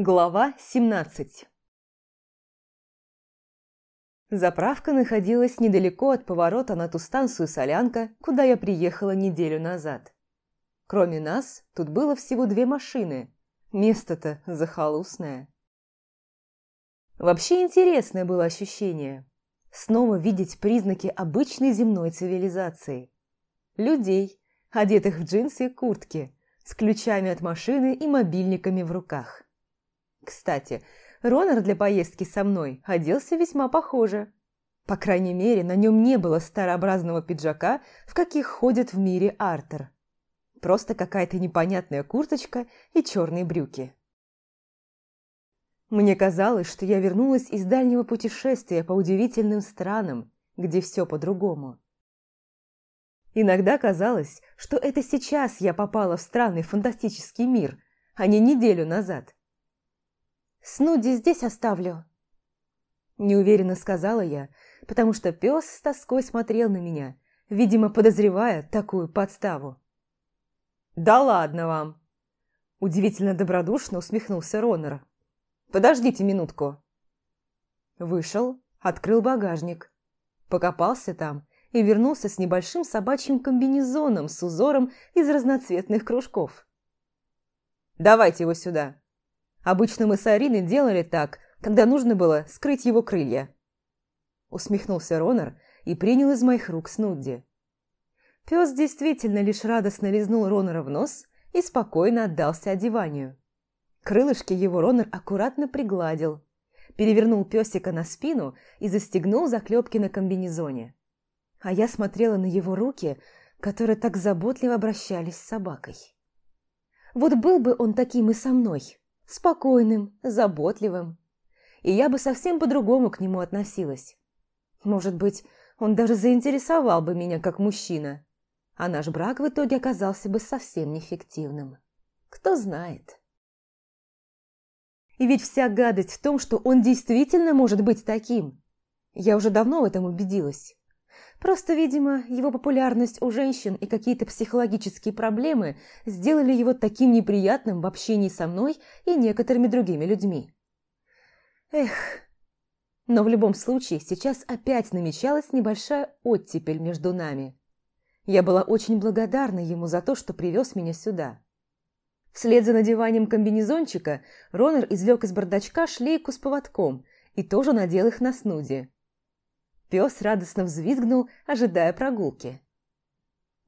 Глава 17 Заправка находилась недалеко от поворота на ту станцию «Солянка», куда я приехала неделю назад. Кроме нас, тут было всего две машины. Место-то захолустное. Вообще интересное было ощущение. Снова видеть признаки обычной земной цивилизации. Людей, одетых в джинсы и куртки, с ключами от машины и мобильниками в руках. Кстати, Ронард для поездки со мной оделся весьма похоже. По крайней мере, на нем не было старообразного пиджака, в каких ходит в мире Артер. Просто какая-то непонятная курточка и черные брюки. Мне казалось, что я вернулась из дальнего путешествия по удивительным странам, где все по-другому. Иногда казалось, что это сейчас я попала в странный фантастический мир, а не неделю назад. Снуди здесь оставлю!» Неуверенно сказала я, потому что пес с тоской смотрел на меня, видимо, подозревая такую подставу. «Да ладно вам!» Удивительно добродушно усмехнулся Ронер. «Подождите минутку!» Вышел, открыл багажник, покопался там и вернулся с небольшим собачьим комбинезоном с узором из разноцветных кружков. «Давайте его сюда!» Обычно мы с Ариной делали так, когда нужно было скрыть его крылья. Усмехнулся Ронар и принял из моих рук Снудди. Пес действительно лишь радостно лизнул Ронора в нос и спокойно отдался одеванию. Крылышки его Ронор аккуратно пригладил, перевернул песика на спину и застегнул заклепки на комбинезоне. А я смотрела на его руки, которые так заботливо обращались с собакой. Вот был бы он таким и со мной спокойным, заботливым. И я бы совсем по-другому к нему относилась. Может быть, он даже заинтересовал бы меня как мужчина, а наш брак в итоге оказался бы совсем неэффективным. Кто знает. И ведь вся гадость в том, что он действительно может быть таким. Я уже давно в этом убедилась. Просто, видимо, его популярность у женщин и какие-то психологические проблемы сделали его таким неприятным в общении со мной и некоторыми другими людьми. Эх. Но в любом случае сейчас опять намечалась небольшая оттепель между нами. Я была очень благодарна ему за то, что привез меня сюда. Вслед за надеванием комбинезончика Ронер извлек из бардачка шлейку с поводком и тоже надел их на снуде. Пес радостно взвизгнул, ожидая прогулки.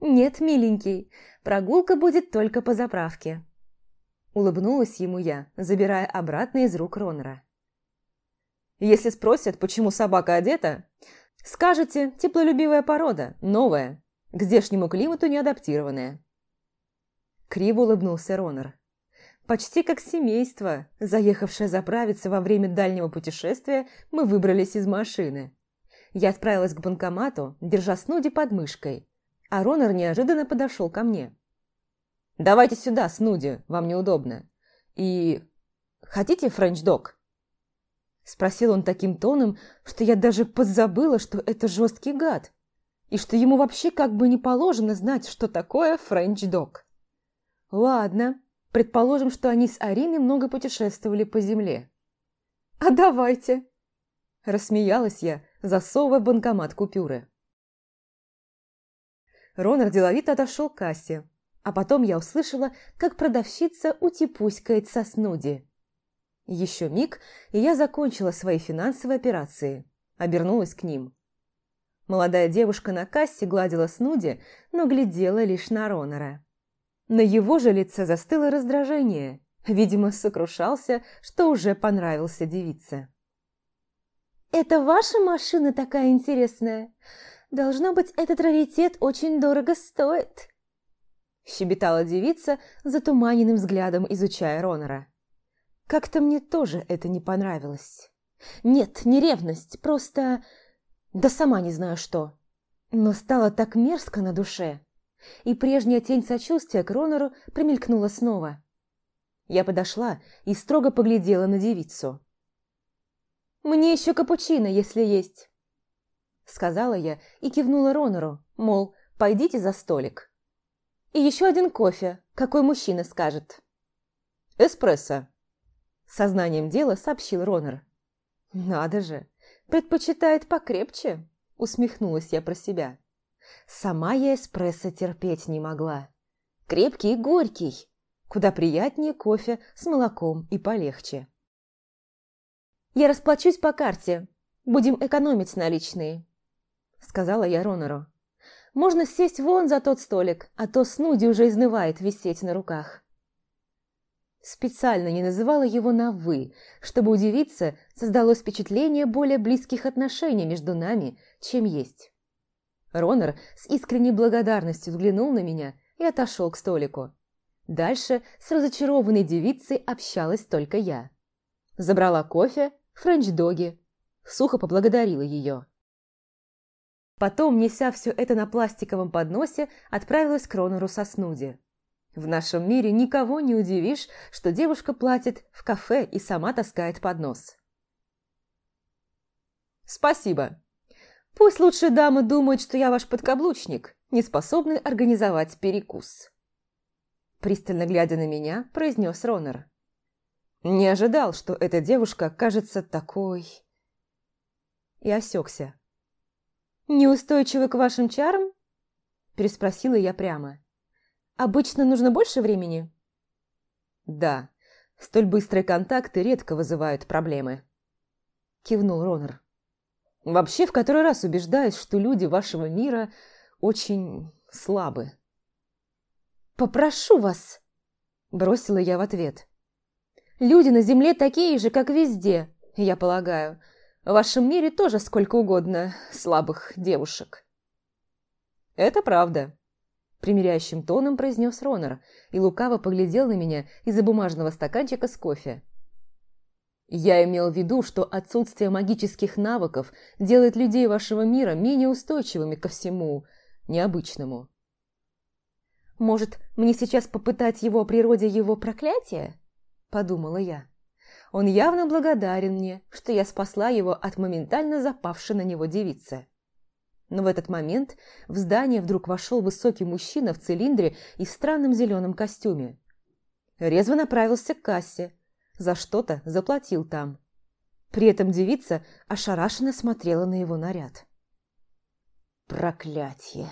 «Нет, миленький, прогулка будет только по заправке». Улыбнулась ему я, забирая обратно из рук Ронора. «Если спросят, почему собака одета, скажете, теплолюбивая порода, новая, к здешнему климату не адаптированная». Криво улыбнулся Ронор. Почти как семейство, заехавшее заправиться во время дальнего путешествия, мы выбрались из машины. Я отправилась к банкомату, держа Снуди под мышкой, а Ронор неожиданно подошел ко мне. «Давайте сюда, Снуди, вам неудобно. И... хотите френч-дог?» Спросил он таким тоном, что я даже подзабыла, что это жесткий гад, и что ему вообще как бы не положено знать, что такое френч-дог. «Ладно, предположим, что они с Ариной много путешествовали по земле». «А давайте!» Рассмеялась я, засовывая банкомат купюры. Ронар деловито отошел к кассе, а потом я услышала, как продавщица утипуськает со снуди. Еще миг, и я закончила свои финансовые операции, обернулась к ним. Молодая девушка на кассе гладила снуди, но глядела лишь на Ронора. На его же лице застыло раздражение. Видимо, сокрушался, что уже понравился девице. Это ваша машина такая интересная. Должно быть, этот раритет очень дорого стоит. Щебетала девица, затуманенным взглядом изучая Ронора. Как-то мне тоже это не понравилось. Нет, не ревность, просто... Да сама не знаю что. Но стало так мерзко на душе. И прежняя тень сочувствия к Ронору примелькнула снова. Я подошла и строго поглядела на девицу. «Мне еще капучино, если есть», — сказала я и кивнула Ронору, мол, «пойдите за столик». «И еще один кофе, какой мужчина скажет». «Эспрессо», — сознанием дела сообщил Ронор. «Надо же, предпочитает покрепче», — усмехнулась я про себя. Сама я эспрессо терпеть не могла. Крепкий и горький. Куда приятнее кофе с молоком и полегче. Я расплачусь по карте. Будем экономить наличные», — сказала я Ронору. «Можно сесть вон за тот столик, а то Снуди уже изнывает висеть на руках». Специально не называла его на «вы», чтобы удивиться, создалось впечатление более близких отношений между нами, чем есть. Ронор с искренней благодарностью взглянул на меня и отошел к столику. Дальше с разочарованной девицей общалась только я. Забрала кофе, френч-доги. Сухо поблагодарила ее. Потом, неся все это на пластиковом подносе, отправилась к Ронору Соснуде. В нашем мире никого не удивишь, что девушка платит в кафе и сама таскает поднос. «Спасибо. Пусть лучше дамы думают, что я ваш подкаблучник, не организовать перекус». Пристально глядя на меня, произнес Ронор. Не ожидал, что эта девушка окажется такой... И осекся. «Неустойчивы к вашим чарам?» Переспросила я прямо. «Обычно нужно больше времени?» «Да, столь быстрые контакты редко вызывают проблемы», – кивнул Ронер. «Вообще, в который раз убеждаюсь, что люди вашего мира очень слабы». «Попрошу вас», – бросила я в ответ. Люди на Земле такие же, как везде, я полагаю. В вашем мире тоже сколько угодно слабых девушек. Это правда, примиряющим тоном произнес Ронор и лукаво поглядел на меня из-за бумажного стаканчика с кофе. Я имел в виду, что отсутствие магических навыков делает людей вашего мира менее устойчивыми ко всему необычному. Может, мне сейчас попытать его о природе его проклятия? подумала я. Он явно благодарен мне, что я спасла его от моментально запавшей на него девицы. Но в этот момент в здание вдруг вошел высокий мужчина в цилиндре и в странном зеленом костюме. Резво направился к кассе, за что-то заплатил там. При этом девица ошарашенно смотрела на его наряд. «Проклятье!»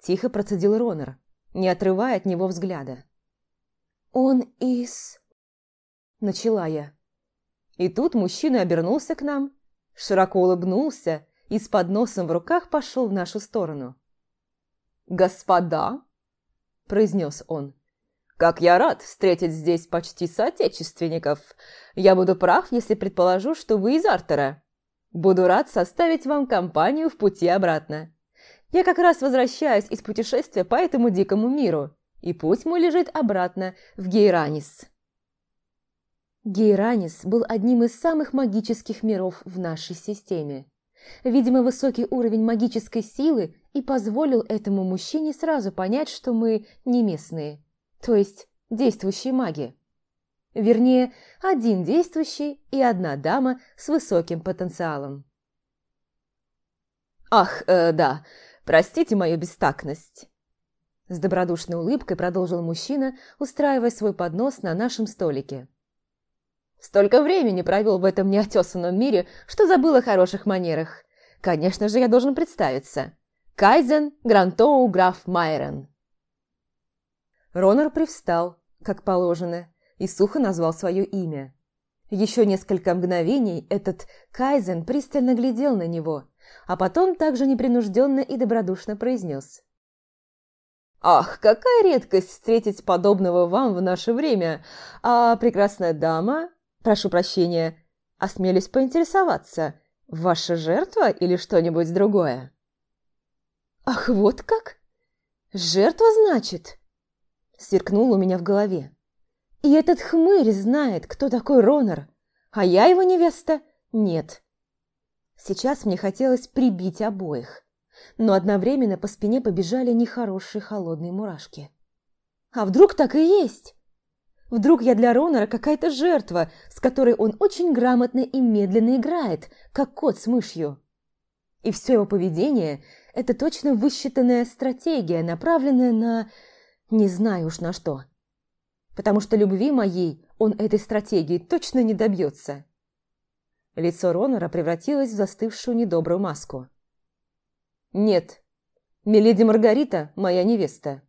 Тихо процедил Ронер, не отрывая от него взгляда. Он из...» Начала я. И тут мужчина обернулся к нам, широко улыбнулся и с подносом в руках пошел в нашу сторону. «Господа!» – произнес он. «Как я рад встретить здесь почти соотечественников! Я буду прав, если предположу, что вы из Артера. Буду рад составить вам компанию в пути обратно. Я как раз возвращаюсь из путешествия по этому дикому миру и путь мой лежит обратно в Гейранис. Гейранис был одним из самых магических миров в нашей системе. Видимо, высокий уровень магической силы и позволил этому мужчине сразу понять, что мы не местные, то есть действующие маги. Вернее, один действующий и одна дама с высоким потенциалом. «Ах, э, да, простите мою бестактность. С добродушной улыбкой продолжил мужчина, устраивая свой поднос на нашем столике. Столько времени провел в этом неотесанном мире, что забыл о хороших манерах. Конечно же, я должен представиться. Кайзен Грантоу граф Майрон. Ронор привстал, как положено, и сухо назвал свое имя. Еще несколько мгновений этот Кайзен пристально глядел на него, а потом также непринужденно и добродушно произнес – Ах, какая редкость встретить подобного вам в наше время. А прекрасная дама, прошу прощения, осмелюсь поинтересоваться, ваша жертва или что-нибудь другое? Ах, вот как? Жертва, значит? Сверкнуло у меня в голове. И этот хмырь знает, кто такой Ронор, а я его невеста нет. Сейчас мне хотелось прибить обоих но одновременно по спине побежали нехорошие холодные мурашки. «А вдруг так и есть?» Вдруг я для Ронора какая-то жертва, с которой он очень грамотно и медленно играет, как кот с мышью. И все его поведение – это точно высчитанная стратегия, направленная на… не знаю уж на что. Потому что любви моей он этой стратегии точно не добьется. Лицо Ронора превратилось в застывшую недобрую маску. «Нет, миледи Маргарита – моя невеста»,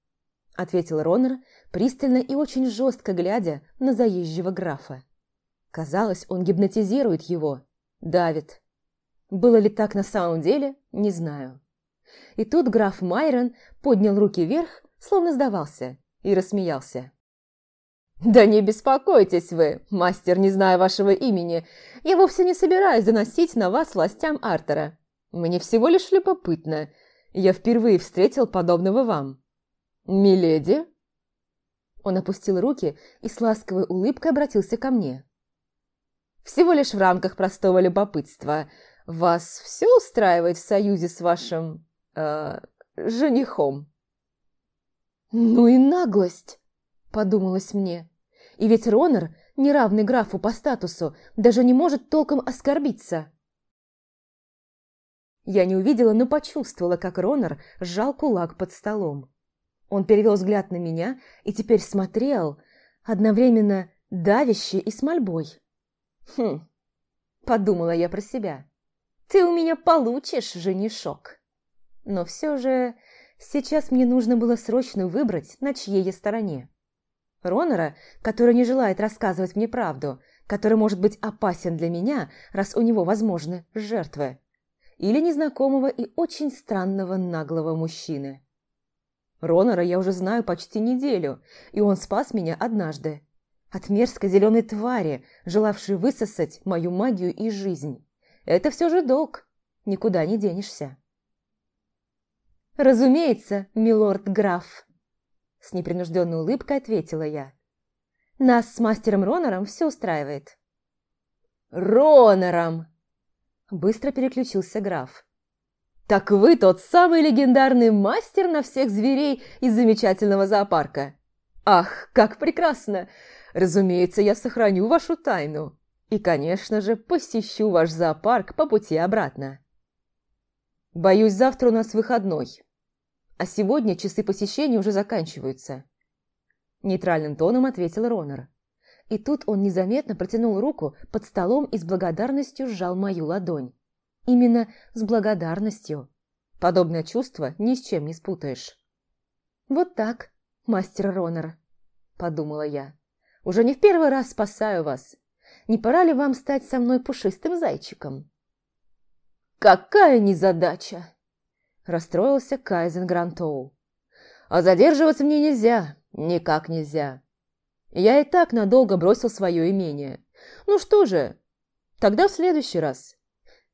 – ответил Ронер, пристально и очень жестко глядя на заезжего графа. Казалось, он гипнотизирует его, давит. Было ли так на самом деле, не знаю. И тут граф Майрон поднял руки вверх, словно сдавался, и рассмеялся. «Да не беспокойтесь вы, мастер, не зная вашего имени. Я вовсе не собираюсь доносить на вас властям Артера. Мне всего лишь любопытно. Я впервые встретил подобного вам. Миледи?» Он опустил руки и с ласковой улыбкой обратился ко мне. «Всего лишь в рамках простого любопытства. Вас все устраивает в союзе с вашим... Э, женихом?» «Ну и наглость!» – подумалось мне. «И ведь Ронор, неравный графу по статусу, даже не может толком оскорбиться. Я не увидела, но почувствовала, как Ронор сжал кулак под столом. Он перевел взгляд на меня и теперь смотрел, одновременно давяще и с мольбой. «Хм», — подумала я про себя, — «ты у меня получишь женишок». Но все же сейчас мне нужно было срочно выбрать, на чьей я стороне. Ронора, который не желает рассказывать мне правду, который может быть опасен для меня, раз у него возможны жертвы или незнакомого и очень странного наглого мужчины. Ронора я уже знаю почти неделю, и он спас меня однажды. От мерзкой зеленой твари, желавшей высосать мою магию и жизнь. Это все же долг. Никуда не денешься. «Разумеется, милорд-граф!» С непринужденной улыбкой ответила я. «Нас с мастером Ронором все устраивает». «Ронором!» Быстро переключился граф. «Так вы тот самый легендарный мастер на всех зверей из замечательного зоопарка! Ах, как прекрасно! Разумеется, я сохраню вашу тайну!» И, конечно же, посещу ваш зоопарк по пути обратно. Боюсь, завтра у нас выходной. А сегодня часы посещения уже заканчиваются. Нейтральным тоном ответил Ронер. И тут он незаметно протянул руку под столом и с благодарностью сжал мою ладонь. Именно с благодарностью. Подобное чувство ни с чем не спутаешь. «Вот так, мастер Ронер», – подумала я. «Уже не в первый раз спасаю вас. Не пора ли вам стать со мной пушистым зайчиком?» «Какая незадача!» – расстроился Кайзен Грантоу. «А задерживаться мне нельзя, никак нельзя. Я и так надолго бросил свое имение. Ну что же, тогда в следующий раз.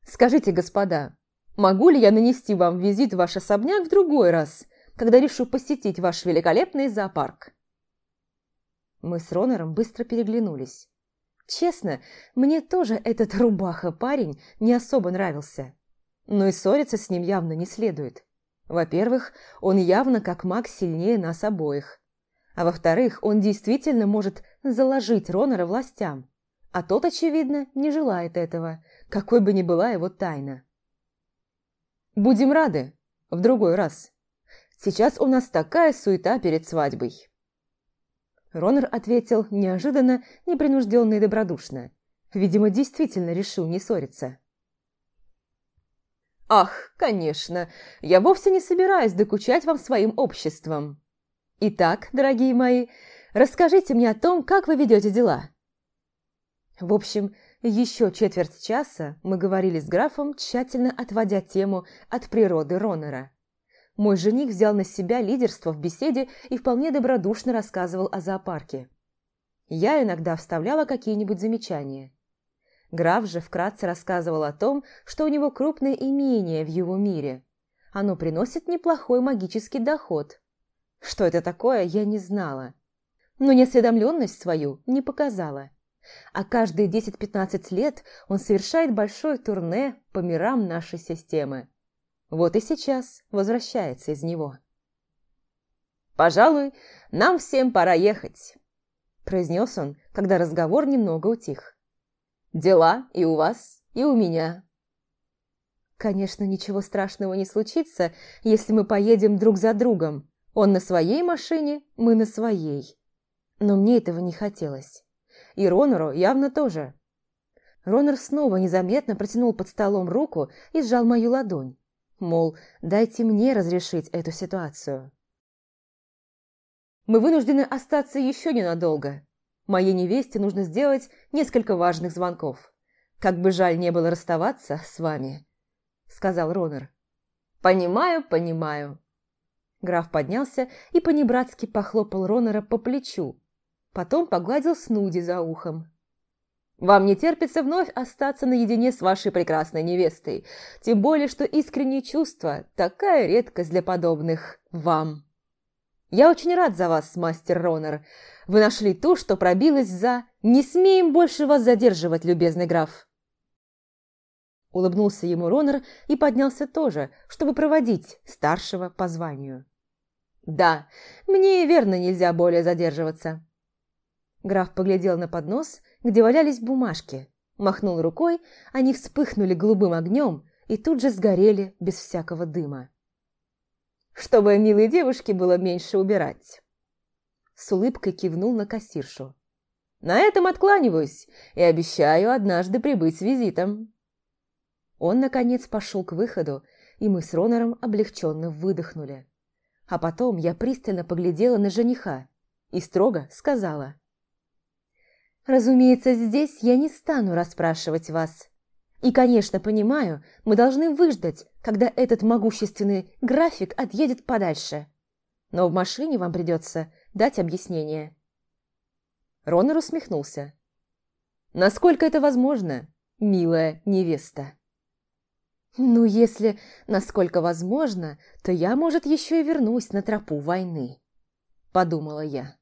Скажите, господа, могу ли я нанести вам визит в ваш особняк в другой раз, когда решу посетить ваш великолепный зоопарк? Мы с Ронором быстро переглянулись. Честно, мне тоже этот рубаха-парень не особо нравился. Но и ссориться с ним явно не следует. Во-первых, он явно как маг сильнее нас обоих. А во-вторых, он действительно может заложить Ронора властям. А тот, очевидно, не желает этого, какой бы ни была его тайна. Будем рады. В другой раз. Сейчас у нас такая суета перед свадьбой. Ронор ответил неожиданно, непринужденно и добродушно. Видимо, действительно решил не ссориться. «Ах, конечно, я вовсе не собираюсь докучать вам своим обществом», Итак, дорогие мои, расскажите мне о том, как вы ведете дела. В общем, еще четверть часа мы говорили с графом, тщательно отводя тему от природы Ронера. Мой жених взял на себя лидерство в беседе и вполне добродушно рассказывал о зоопарке. Я иногда вставляла какие-нибудь замечания. Граф же вкратце рассказывал о том, что у него крупное имение в его мире. Оно приносит неплохой магический доход – что это такое, я не знала. Но неосведомленность свою не показала. А каждые 10-15 лет он совершает большое турне по мирам нашей системы. Вот и сейчас возвращается из него. «Пожалуй, нам всем пора ехать», – произнес он, когда разговор немного утих. «Дела и у вас, и у меня». «Конечно, ничего страшного не случится, если мы поедем друг за другом», он на своей машине, мы на своей. Но мне этого не хотелось. И Ронору явно тоже. Ронор снова незаметно протянул под столом руку и сжал мою ладонь. Мол, дайте мне разрешить эту ситуацию. Мы вынуждены остаться еще ненадолго. Моей невесте нужно сделать несколько важных звонков. Как бы жаль не было расставаться с вами, сказал Ронор. Понимаю, понимаю, Граф поднялся и понебратски похлопал Ронера по плечу. Потом погладил Снуди за ухом. «Вам не терпится вновь остаться наедине с вашей прекрасной невестой, тем более, что искренние чувства – такая редкость для подобных вам. Я очень рад за вас, мастер Ронер. Вы нашли то, что пробилось за... Не смеем больше вас задерживать, любезный граф!» Улыбнулся ему Ронер и поднялся тоже, чтобы проводить старшего по званию. Да, мне верно нельзя более задерживаться. Граф поглядел на поднос, где валялись бумажки, махнул рукой, они вспыхнули голубым огнем и тут же сгорели без всякого дыма. «Чтобы милой девушке было меньше убирать!» С улыбкой кивнул на кассиршу. «На этом откланиваюсь и обещаю однажды прибыть с визитом!» Он, наконец, пошел к выходу, и мы с Ронором облегченно выдохнули а потом я пристально поглядела на жениха и строго сказала. «Разумеется, здесь я не стану расспрашивать вас. И, конечно, понимаю, мы должны выждать, когда этот могущественный график отъедет подальше. Но в машине вам придется дать объяснение». Ронер усмехнулся. «Насколько это возможно, милая невеста?» Ну, если, насколько возможно, то я, может, еще и вернусь на тропу войны, подумала я.